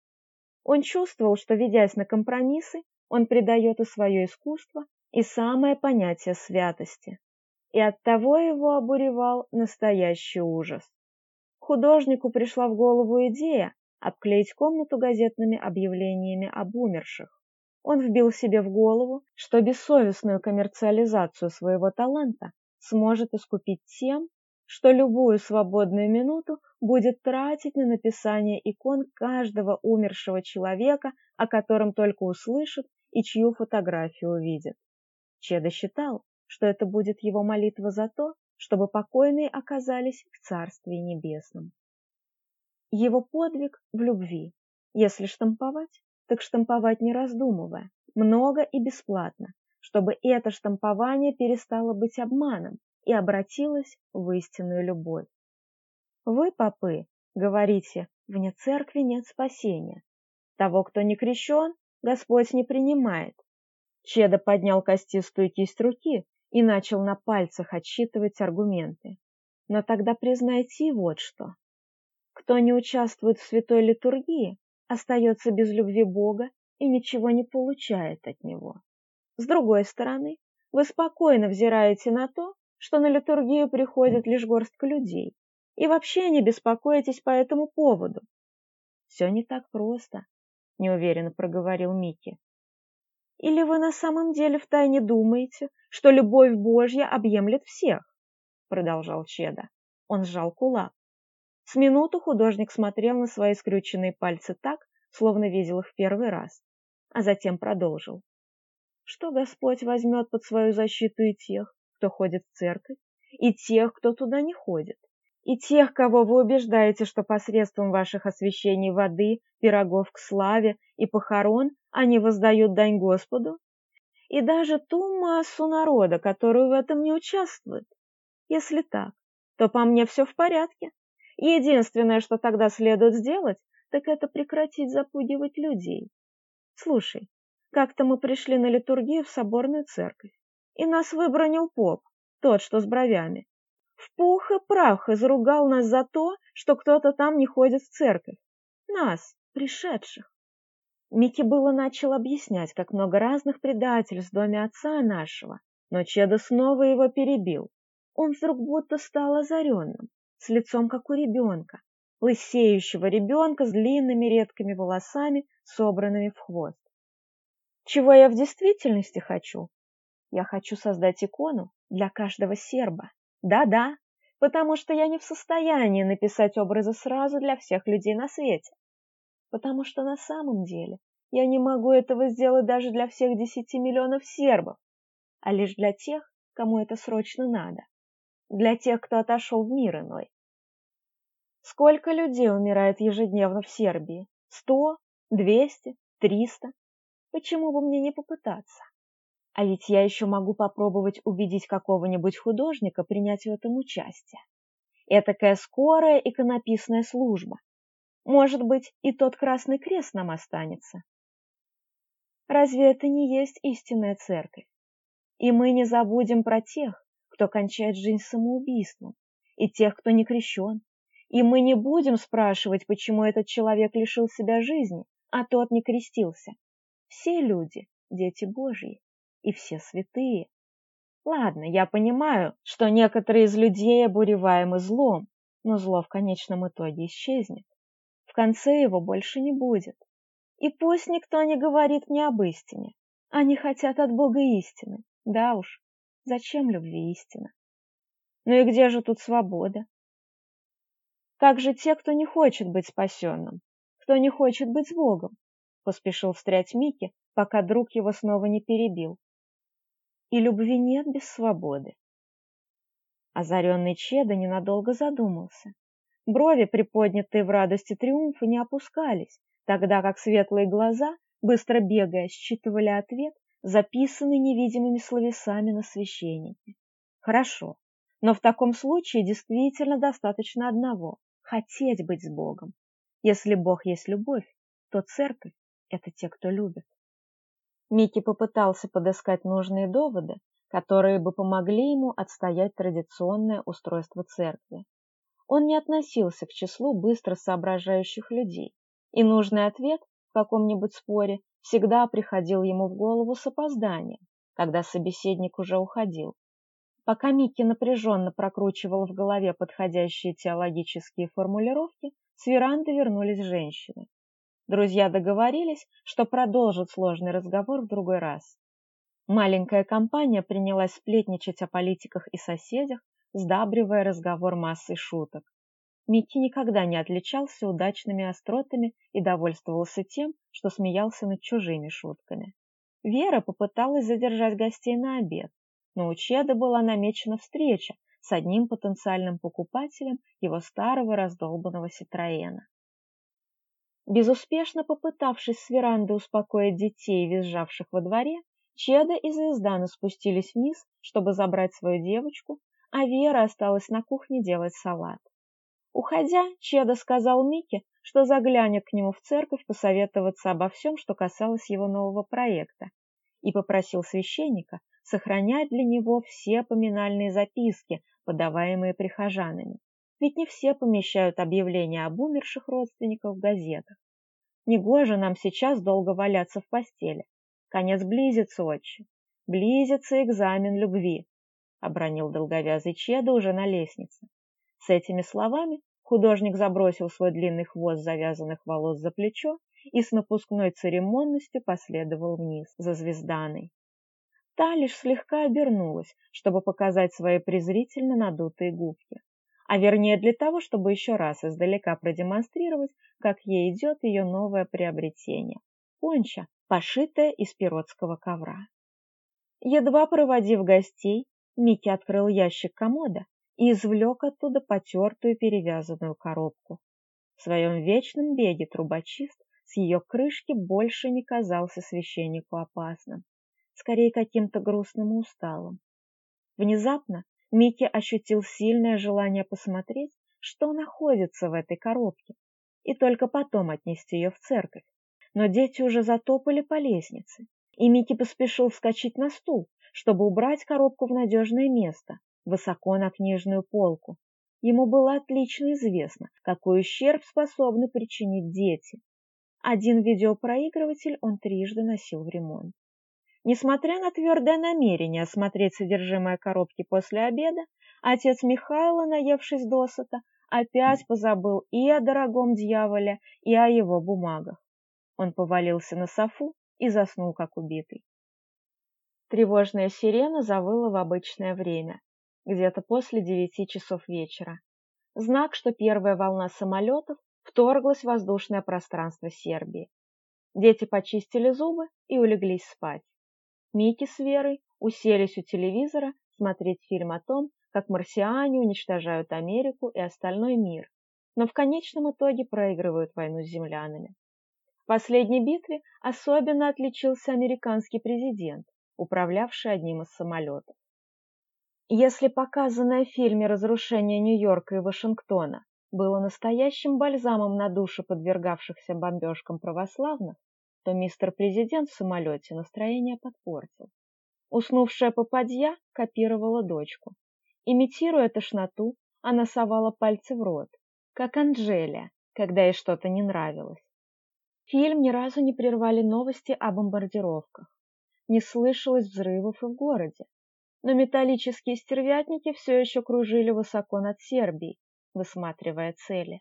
он чувствовал, что, ведясь на компромиссы, он предает и свое искусство, и самое понятие святости. И оттого его обуревал настоящий ужас. Художнику пришла в голову идея обклеить комнату газетными объявлениями об умерших. Он вбил себе в голову, что бессовестную коммерциализацию своего таланта сможет искупить тем, что любую свободную минуту будет тратить на написание икон каждого умершего человека, о котором только услышит и чью фотографию увидит. Чеда считал, что это будет его молитва за то, чтобы покойные оказались в Царстве Небесном. Его подвиг в любви. Если штамповать, так штамповать не раздумывая, много и бесплатно, чтобы это штампование перестало быть обманом, и обратилась в истинную любовь. Вы, попы, говорите, вне церкви нет спасения. Того, кто не крещен, Господь не принимает. Чеда поднял костистую кисть руки и начал на пальцах отсчитывать аргументы. Но тогда признайте и вот что. Кто не участвует в святой литургии, остается без любви Бога и ничего не получает от Него. С другой стороны, вы спокойно взираете на то, что на литургию приходит лишь горстка людей, и вообще не беспокойтесь по этому поводу. Все не так просто, неуверенно проговорил Микки. Или вы на самом деле втайне думаете, что любовь Божья объемлет всех? продолжал Чеда. Он сжал кулак. С минуту художник смотрел на свои скрюченные пальцы так, словно видел их в первый раз, а затем продолжил. Что Господь возьмет под свою защиту и тех, кто ходит в церковь, и тех, кто туда не ходит, и тех, кого вы убеждаете, что посредством ваших освящений воды, пирогов к славе и похорон они воздают дань Господу, и даже ту массу народа, которую в этом не участвует. Если так, то по мне все в порядке. Единственное, что тогда следует сделать, так это прекратить запугивать людей. Слушай, как-то мы пришли на литургию в соборную церковь и нас выбронил поп, тот, что с бровями. В пух и прах изругал нас за то, что кто-то там не ходит в церковь. Нас, пришедших. Микки было начал объяснять, как много разных предательств в доме отца нашего, но Чеда снова его перебил. Он вдруг будто стал озаренным, с лицом как у ребенка, лысеющего ребенка с длинными редкими волосами, собранными в хвост. Чего я в действительности хочу? Я хочу создать икону для каждого серба. Да-да, потому что я не в состоянии написать образы сразу для всех людей на свете. Потому что на самом деле я не могу этого сделать даже для всех десяти миллионов сербов, а лишь для тех, кому это срочно надо. Для тех, кто отошел в мир иной. Сколько людей умирает ежедневно в Сербии? Сто? Двести? Триста? Почему бы мне не попытаться? А ведь я еще могу попробовать убедить какого-нибудь художника принять в этом участие. Этакая скорая иконописная служба. Может быть, и тот Красный Крест нам останется. Разве это не есть истинная церковь? И мы не забудем про тех, кто кончает жизнь самоубийством, и тех, кто не крещен. И мы не будем спрашивать, почему этот человек лишил себя жизни, а тот не крестился. Все люди – дети Божьи и все святые. Ладно, я понимаю, что некоторые из людей обуреваемы злом, но зло в конечном итоге исчезнет. В конце его больше не будет. И пусть никто не говорит мне об истине. Они хотят от Бога истины. Да уж, зачем любви истина? Ну и где же тут свобода? Как же те, кто не хочет быть спасенным? Кто не хочет быть с Богом? Поспешил встрять Микки, пока друг его снова не перебил и любви нет без свободы. Озаренный Чеда ненадолго задумался. Брови, приподнятые в радости триумфа, не опускались, тогда как светлые глаза, быстро бегая, считывали ответ, записанный невидимыми словесами на священнике. Хорошо, но в таком случае действительно достаточно одного – хотеть быть с Богом. Если Бог есть любовь, то церковь – это те, кто любит. Микки попытался подыскать нужные доводы, которые бы помогли ему отстоять традиционное устройство церкви. Он не относился к числу быстро соображающих людей, и нужный ответ в каком-нибудь споре всегда приходил ему в голову с опозданием, когда собеседник уже уходил. Пока Микки напряженно прокручивал в голове подходящие теологические формулировки, с веранды вернулись женщины. Друзья договорились, что продолжат сложный разговор в другой раз. Маленькая компания принялась сплетничать о политиках и соседях, сдабривая разговор массой шуток. Микки никогда не отличался удачными остротами и довольствовался тем, что смеялся над чужими шутками. Вера попыталась задержать гостей на обед, но у Чеда была намечена встреча с одним потенциальным покупателем его старого раздолбанного Ситроена. Безуспешно попытавшись с веранды успокоить детей, визжавших во дворе, Чеда и Звездана спустились вниз, чтобы забрать свою девочку, а Вера осталась на кухне делать салат. Уходя, Чеда сказал Мике, что заглянет к нему в церковь посоветоваться обо всем, что касалось его нового проекта, и попросил священника сохранять для него все поминальные записки, подаваемые прихожанами. Ведь не все помещают объявления об умерших родственниках в газетах. Негоже нам сейчас долго валяться в постели. Конец близится, отче. Близится экзамен любви, — обронил долговязый Чеда уже на лестнице. С этими словами художник забросил свой длинный хвост завязанных волос за плечо и с напускной церемонностью последовал вниз, за звезданой. Та лишь слегка обернулась, чтобы показать свои презрительно надутые губки а вернее для того, чтобы еще раз издалека продемонстрировать, как ей идет ее новое приобретение – понча, пошитая из пиротского ковра. Едва проводив гостей, Микки открыл ящик комода и извлек оттуда потертую перевязанную коробку. В своем вечном беге трубочист с ее крышки больше не казался священнику опасным, скорее каким-то грустным и усталым. Внезапно Микки ощутил сильное желание посмотреть, что находится в этой коробке, и только потом отнести ее в церковь. Но дети уже затопали по лестнице, и Микки поспешил вскочить на стул, чтобы убрать коробку в надежное место, высоко на книжную полку. Ему было отлично известно, какой ущерб способны причинить дети. Один видеопроигрыватель он трижды носил в ремонт. Несмотря на твердое намерение осмотреть содержимое коробки после обеда, отец Михайла, наевшись досыта, опять позабыл и о дорогом дьяволе, и о его бумагах. Он повалился на софу и заснул, как убитый. Тревожная сирена завыла в обычное время, где-то после девяти часов вечера. Знак, что первая волна самолетов вторглась в воздушное пространство Сербии. Дети почистили зубы и улеглись спать. Микки с Верой уселись у телевизора смотреть фильм о том, как марсиане уничтожают Америку и остальной мир, но в конечном итоге проигрывают войну с землянами. В последней битве особенно отличился американский президент, управлявший одним из самолетов. Если показанное в фильме «Разрушение Нью-Йорка и Вашингтона» было настоящим бальзамом на души подвергавшихся бомбежкам православных, то мистер президент в самолете настроение подпортил. Уснувшая попадья копировала дочку. Имитируя тошноту, она совала пальцы в рот, как Анжелия, когда ей что-то не нравилось. Фильм ни разу не прервали новости о бомбардировках. Не слышалось взрывов и в городе. Но металлические стервятники все еще кружили высоко над Сербией, высматривая цели.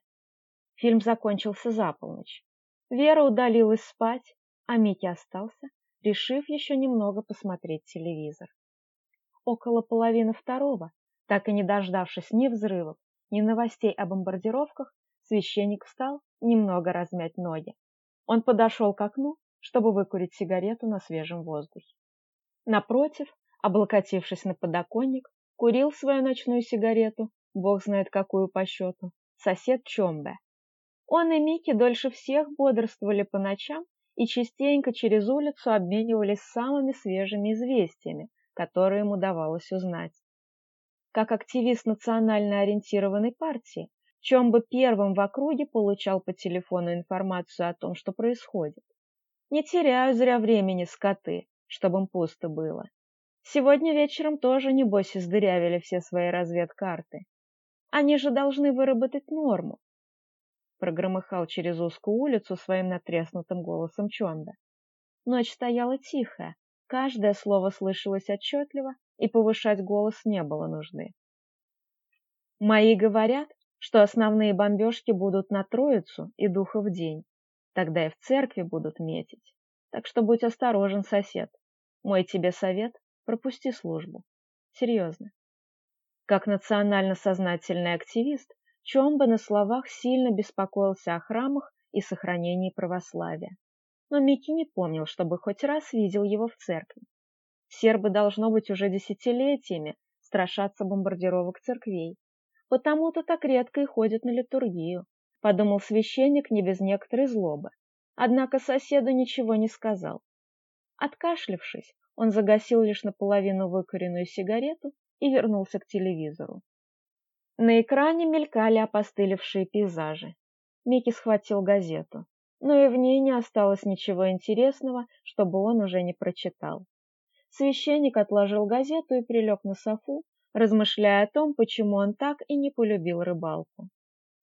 Фильм закончился за полночь. Вера удалилась спать, а Митя остался, решив еще немного посмотреть телевизор. Около половины второго, так и не дождавшись ни взрывов, ни новостей о бомбардировках, священник встал немного размять ноги. Он подошел к окну, чтобы выкурить сигарету на свежем воздухе. Напротив, облокотившись на подоконник, курил свою ночную сигарету, бог знает какую по счету, сосед Чомбе, он и Микки дольше всех бодрствовали по ночам и частенько через улицу обменивались самыми свежими известиями, которые им удавалось узнать. Как активист национально ориентированной партии, чем бы первым в округе получал по телефону информацию о том, что происходит. Не теряю зря времени скоты, чтобы им пусто было. Сегодня вечером тоже, небось, издырявили все свои разведкарты. Они же должны выработать норму, прогромыхал через узкую улицу своим натреснутым голосом Чонда. Ночь стояла тихая, каждое слово слышалось отчетливо, и повышать голос не было нужды. Мои говорят, что основные бомбежки будут на Троицу и Духа в день. Тогда и в церкви будут метить. Так что будь осторожен, сосед. Мой тебе совет – пропусти службу. Серьезно. Как национально-сознательный активист, чем бы на словах сильно беспокоился о храмах и сохранении православия. Но Микки не помнил, чтобы хоть раз видел его в церкви. Сербы, должно быть, уже десятилетиями страшатся бомбардировок церквей. Потому-то так редко и ходят на литургию, подумал священник не без некоторой злобы. Однако соседу ничего не сказал. Откашлившись, он загасил лишь наполовину выкуренную сигарету и вернулся к телевизору. На экране мелькали опостылевшие пейзажи. Микки схватил газету, но и в ней не осталось ничего интересного, чтобы он уже не прочитал. Священник отложил газету и прилег на софу, размышляя о том, почему он так и не полюбил рыбалку.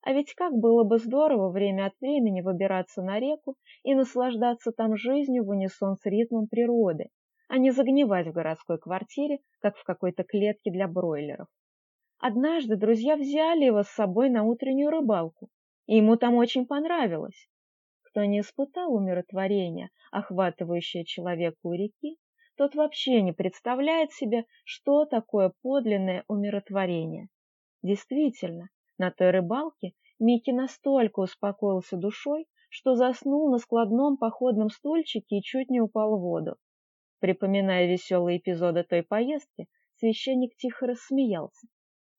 А ведь как было бы здорово время от времени выбираться на реку и наслаждаться там жизнью в унисон с ритмом природы, а не загнивать в городской квартире, как в какой-то клетке для бройлеров. Однажды друзья взяли его с собой на утреннюю рыбалку, и ему там очень понравилось. Кто не испытал умиротворения, охватывающее человека у реки, тот вообще не представляет себе, что такое подлинное умиротворение. Действительно, на той рыбалке Микки настолько успокоился душой, что заснул на складном походном стульчике и чуть не упал в воду. Припоминая веселые эпизоды той поездки, священник тихо рассмеялся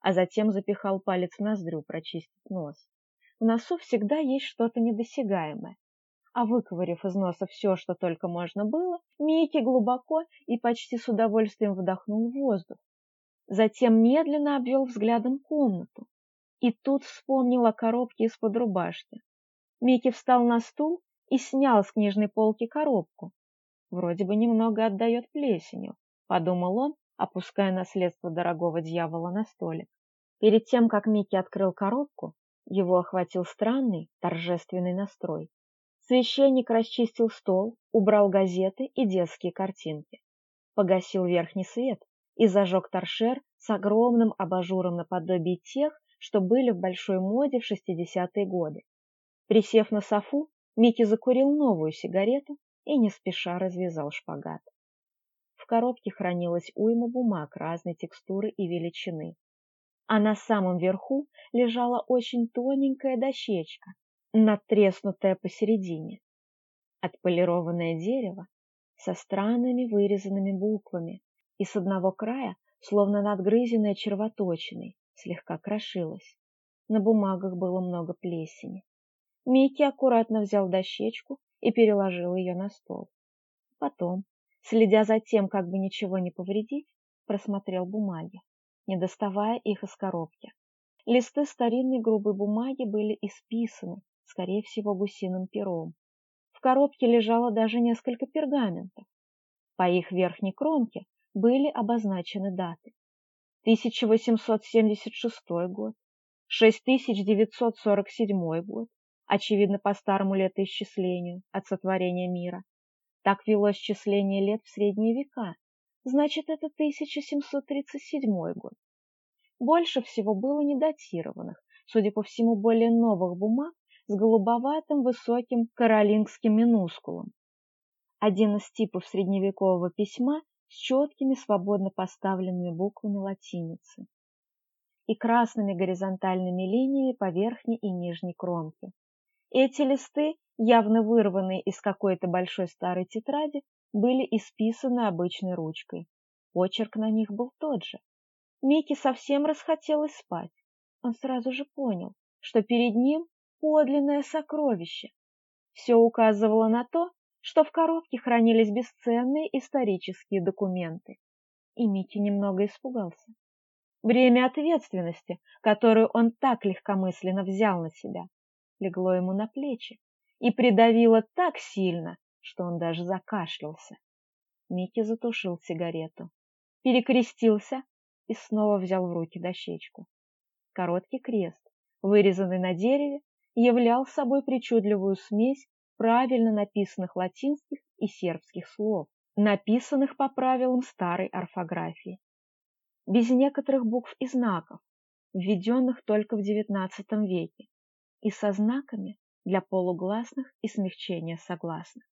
а затем запихал палец в ноздрю прочистить нос. В носу всегда есть что-то недосягаемое. А выковырив из носа все, что только можно было, Микки глубоко и почти с удовольствием вдохнул воздух. Затем медленно обвел взглядом комнату. И тут вспомнил о коробке из-под рубашки. Микки встал на стул и снял с книжной полки коробку. Вроде бы немного отдает плесенью, подумал он опуская наследство дорогого дьявола на столик. Перед тем, как Микки открыл коробку, его охватил странный, торжественный настрой. Священник расчистил стол, убрал газеты и детские картинки. Погасил верхний свет и зажег торшер с огромным абажуром наподобие тех, что были в большой моде в 60-е годы. Присев на софу, Микки закурил новую сигарету и не спеша развязал шпагат коробке хранилась уйма бумаг разной текстуры и величины. А на самом верху лежала очень тоненькая дощечка, натреснутая посередине. Отполированное дерево со странными вырезанными буквами и с одного края, словно надгрызенное червоточиной, слегка крошилась. На бумагах было много плесени. Микки аккуратно взял дощечку и переложил ее на стол. Потом Следя за тем, как бы ничего не повредить, просмотрел бумаги, не доставая их из коробки. Листы старинной грубой бумаги были исписаны, скорее всего, гусиным пером. В коробке лежало даже несколько пергаментов. По их верхней кромке были обозначены даты. 1876 год, 6947 год, очевидно, по старому летоисчислению от сотворения мира, так велось числение лет в средние века, значит, это 1737 год. Больше всего было недатированных, судя по всему, более новых бумаг с голубоватым высоким каролингским минускулом. Один из типов средневекового письма с четкими свободно поставленными буквами латиницы и красными горизонтальными линиями по верхней и нижней кромке. Эти листы явно вырванные из какой-то большой старой тетради, были исписаны обычной ручкой. Почерк на них был тот же. Микки совсем расхотелось спать. Он сразу же понял, что перед ним подлинное сокровище. Все указывало на то, что в коробке хранились бесценные исторические документы. И Микки немного испугался. Время ответственности, которую он так легкомысленно взял на себя, легло ему на плечи, и придавила так сильно, что он даже закашлялся. Микки затушил сигарету, перекрестился и снова взял в руки дощечку. Короткий крест, вырезанный на дереве, являл собой причудливую смесь правильно написанных латинских и сербских слов, написанных по правилам старой орфографии. Без некоторых букв и знаков, введенных только в XIX веке, и со знаками, для полугласных и смягчения согласных.